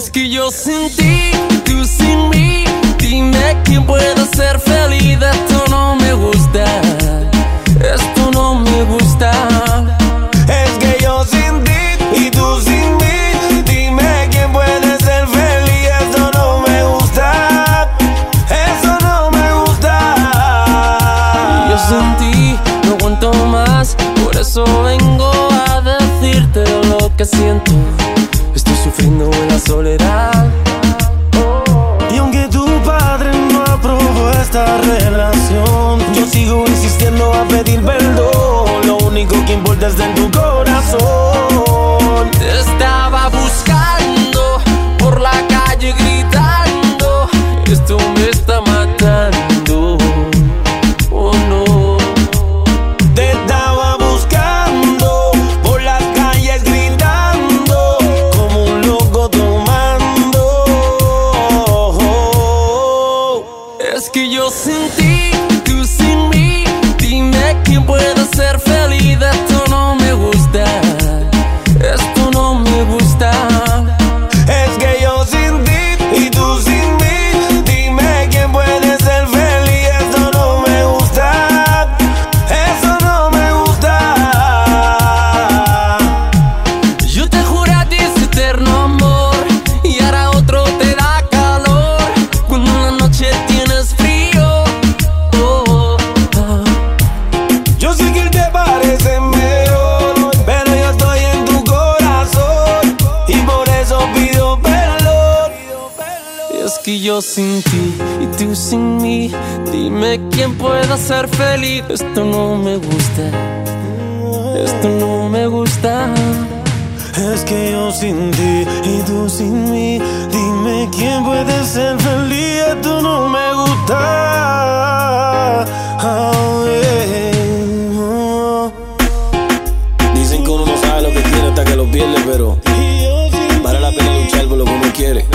Es que yo sin ti, tú sin mí. Dime quién puede ser feliz. Esto no me gusta. Esto no me gusta. Es que yo sin ti y tú sin mí. Dime quién puede ser feliz. Eso no me gusta. Eso no me gusta. Yo sin ti no aguanto más. Por eso vengo a decirte lo que siento. Ti, tú sin mí. Dime quién puede ser feliz. Esto no Y es que yo sin ti y tú sin mí, dime quién pueda ser feliz. Esto no me gusta, esto no me gusta. Es que yo sin ti y tú sin mí, dime quién puede ser feliz. Esto no me gusta. Oh, yeah. Dicen que uno no sabe lo que quiere hasta que lo pierde, pero vale la pena luchar por lo que uno quiere.